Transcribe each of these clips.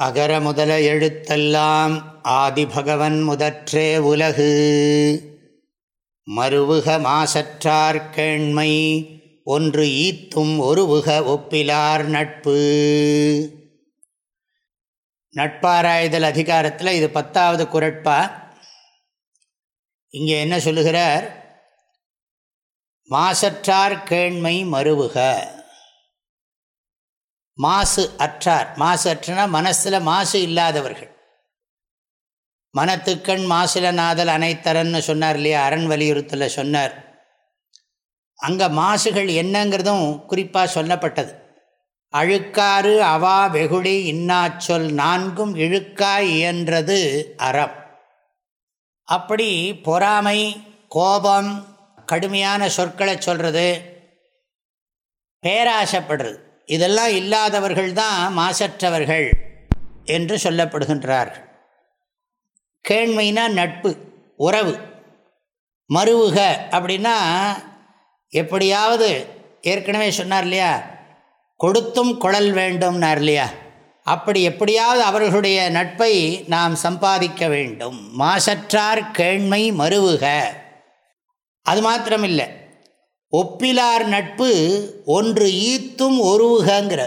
அகர முதல எழுத்தெல்லாம் ஆதிபகவன் முதற்றே உலகு. மருவுக மாசற்றார் கேண்மை ஒன்று ஈத்தும் ஒருவுக ஒப்பிலார் நட்பு. நட்பாராய்தல் அதிகாரத்தில் இது பத்தாவது குரட்பா. இங்கே என்ன சொல்லுகிறார்? மாசற்றார் கேண்மை மருவுக மாசு அற்றார். மாசு அற்றனா மனசில் மாசு இல்லாதவர்கள். மனத்துக்கண் மாசில நாதல் அனைத்தரன்னு சொன்னார் இல்லையா? அரண் வலியுறுத்தல சொன்னார். அங்கே மாசுகள் என்னங்கிறதும் குறிப்பாக சொல்லப்பட்டது. அழுக்காறு அவா வெகுளி இன்னாச்சொல் நான்கும் இழுக்காய் இயன்றது அறம். அப்படி பொறாமை கோபம் கடுமையான சொற்களை சொல்கிறது பேராசைப்படுறது. இதெல்லாம் இல்லாதவர்கள் தான் மாசற்றவர்கள் என்று சொல்லப்படுகின்றார்கள் கேண்மைனா நட்பு உறவு மருவுக அப்படின்னா எப்படியாவது ஏற்கனவே சொன்னார் இல்லையா? கொடுத்தும் குழல் வேண்டும்னார் இல்லையா? அப்படி எப்படியாவது அவர்களுடைய நட்பை நாம் சம்பாதிக்க வேண்டும். மாசற்றார் கேண்மை மருவுக. அது மாத்திரமில்லை. ஒப்பிலார் நட்பு ஒன்று ஈத்தும் ஒருவுகங்கிற.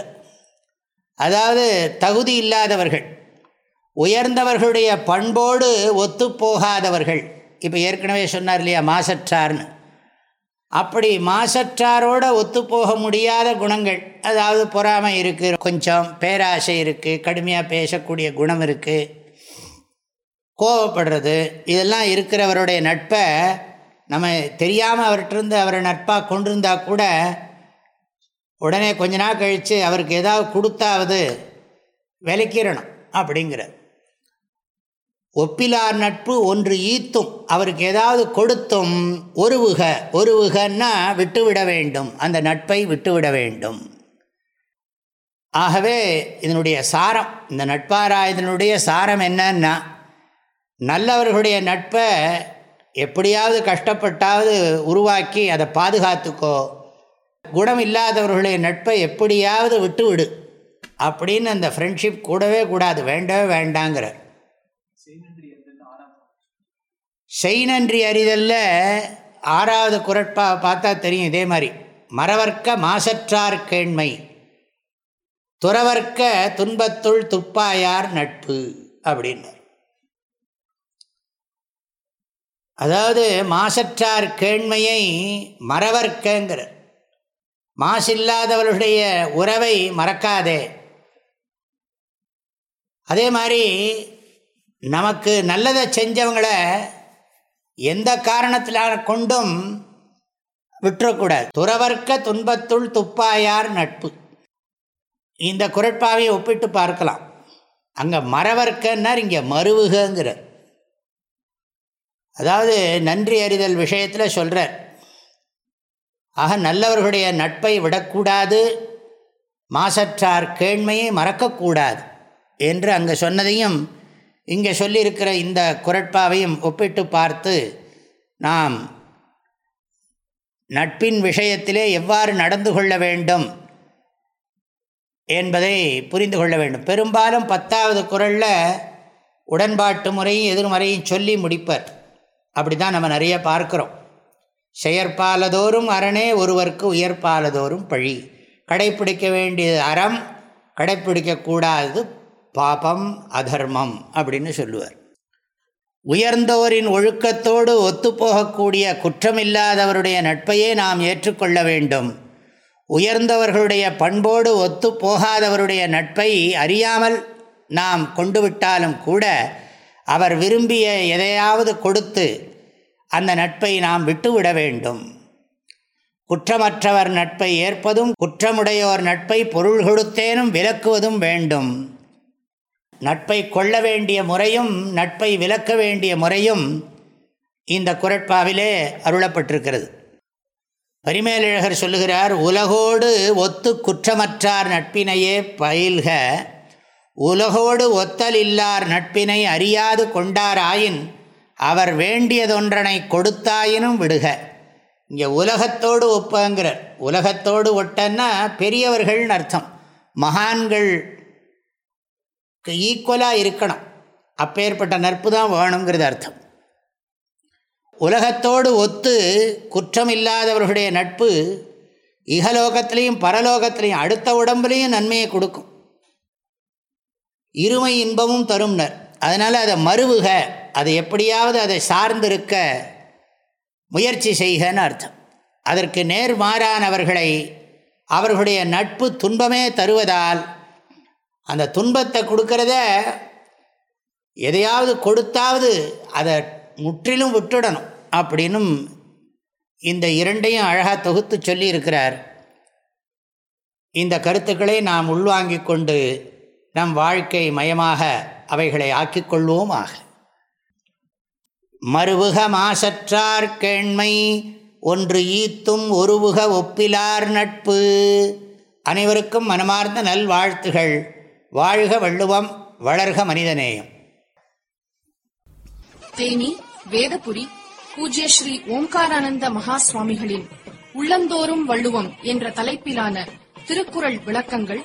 அதாவது தகுதி இல்லாதவர்கள். உயர்ந்தவர்களுடைய பண்போடு ஒத்துப்போகாதவர்கள் இப்போ ஏற்கனவே சொன்னார் இல்லையா மாசற்றார்னு. அப்படி மாசற்றாரோட ஒத்துப்போக முடியாத குணங்கள். அதாவது பொறாமை இருக்குது கொஞ்சம் பேராசை இருக்குது கடுமையாக பேசக்கூடிய குணம் இருக்குது கோவப்படுறது இதெல்லாம் இருக்கிறவருடைய நட்பை நம்ம தெரியாமல் அவர்கிட்டருந்து அவரை நட்பாக கொண்டிருந்தா கூட உடனே கொஞ்ச நாள் கழித்து அவருக்கு ஏதாவது கொடுத்தாவது விலைக்கிறணும் அப்படிங்கிற ஒப்பிலார் நட்பு ஒன்று ஈத்தும் அவருக்கு ஏதாவது கொடுத்தும் ஒருவுக ஒருவுகன்னா விட்டுவிட வேண்டும் அந்த நட்பை விட்டுவிட வேண்டும். ஆகவே இதனுடைய சாரம் இந்த நட்பாராயதனுடைய சாரம் என்னன்னா நல்லவர்களுடைய நட்பை எப்படியாவது கஷ்டப்பட்டாவது உருவாக்கி அதை பாதுகாத்துக்கோ. குணம் இல்லாதவர்களுடைய நட்பை எப்படியாவது விட்டு விடு அப்படின்னு அந்த ஃப்ரெண்ட்ஷிப் கூடவே கூடாது. வேண்டவே வேண்டாங்கிற செய் நன்றி அறிதலில் ஆறாவது குரட்பா பார்த்தா தெரியும் இதே மாதிரி. மரவர்க்க மாசற்றார் கேண்மை. துறவர்க்க துன்பத்துள் துப்பாயார் நட்பு அப்படின்னு. அதாவது மாசற்றார் கேண்மையை மறவர்க்கங்கிற மாசில்லாதவர்களுடைய உறவை மறக்காதே. அதே மாதிரி நமக்கு நல்லதை செஞ்சவங்களை எந்த காரணத்திலான கொண்டும் விட்டுறக்கூடாது. துறவர்க்க துன்பத்துள் துப்பாயார் நட்பு. இந்த குரட்பாவை ஒப்பிட்டு பார்க்கலாம். அங்கே மறவர்க்கன்னார் இங்கே மருவுகங்கிற அதாவது நன்றி அறிதல் விஷயத்தில் சொல்கிறார் ஆக நல்லவர்களுடைய நட்பை விடக்கூடாது மாசற்றார் கேண்மையை மறக்கக்கூடாது என்று அங்கே சொன்னதையும் இங்கே சொல்லியிருக்கிற இந்த குரட்பாவையும் ஒப்பிட்டு பார்த்து நாம் நட்பின் விஷயத்திலே எவ்வாறு நடந்து கொள்ள வேண்டும் என்பதை புரிந்து கொள்ள வேண்டும். பெரும்பாலும் பத்தாவது குரலில் உடன்பாட்டு முறையும் எதிர்மறையும் சொல்லி முடிப்பர். அப்படி தான் நம்ம நிறைய பார்க்குறோம். செயற்பாலதோறும் அரணே ஒருவருக்கு உயர்பாலதோறும் பழி. கடைப்பிடிக்க வேண்டியது அறம் கடைப்பிடிக்கக்கூடாதது பாபம் அதர்மம் அப்படின்னு சொல்லுவார். உயர்ந்தோரின் ஒழுக்கத்தோடு ஒத்துப்போகக்கூடிய குற்றமில்லாதவருடைய நட்பையே நாம் ஏற்றுக்கொள்ள வேண்டும். உயர்ந்தவர்களுடைய பண்போடு ஒத்து போகாதவருடைய நட்பை அறியாமல் நாம் கொண்டு விட்டாலும் கூட அவர் விரும்பிய எதையாவது கொடுத்து அந்த நட்பை நாம் விட்டுவிட வேண்டும். குற்றமற்றவர் நட்பை ஏற்பதும் குற்றமுடையோர் நட்பை பொருள் கொடுத்தேனும் விலக்குவதும் வேண்டும். நட்பை கொள்ள வேண்டிய முறையும் நட்பை விலக்க வேண்டிய முறையும் இந்த குரட்பாவிலே அருளப்பட்டிருக்கிறது. பரிமேலழகர் சொல்லுகிறார் உலகோடு ஒத்து குற்றமற்றார் நட்பினையே பயில்க உலகோடு ஒத்தல் இல்லார் நட்பினை அறியாது கொண்டாராயின் அவர் வேண்டியதொன்றனை கொடுத்தாயினும் விடுக. இங்கே உலகத்தோடு ஒப்பங்கிறார் உலகத்தோடு ஒட்டன்னா பெரியவர்கள்னு அர்த்தம். மகான்கள் ஈக்குவலாக இருக்கணும். அப்பேற்பட்ட நட்பு தான் வேணுங்கிறது அர்த்தம். உலகத்தோடு ஒத்து குற்றம் இல்லாதவர்களுடைய நட்பு இகலோகத்திலையும் பரலோகத்திலையும் அடுத்த உடம்புலையும் நன்மையை கொடுக்கும். இருமை இன்பமும் தரும்னர் அதனால் அதை மறுவுக அதை எப்படியாவது அதை சார்ந்திருக்க முயற்சி செய்கன்னு அர்த்தம். அதற்கு நேர்மாறானவர்களை அவர்களுடைய நட்பு துன்பமே தருவதால் அந்த துன்பத்தை கொடுக்கறத எதையாவது கொடுத்தாவது அதை முற்றிலும் விட்டுடணும் அப்படின்னும் இந்த இரண்டையும் அழகாக தொகுத்து சொல்லியிருக்கிறார். இந்த கருத்துக்களை நாம் உள்வாங்கிக் கொண்டு நம் வாழ்க்கை மயமாக அவைகளை ஆக்கிக்கொள்வோமாக மறுவுக மாசற்றார் கேண்மை ஒன்று ஈத்தும் ஒருவுக ஒப்பிலார் நட்பு. அனைவருக்கும் மனமார்ந்த நல்வாழ்த்துகள். வாழ்க வள்ளுவம் வளர்க மனிதநேயம். தேனி வேதபுரி பூஜ்ய ஸ்ரீ ஓம்காரானந்த மகா சுவாமிகளின் உள்ளந்தோறும் வள்ளுவம் என்ற தலைப்பிலான திருக்குறள் விளக்கங்கள்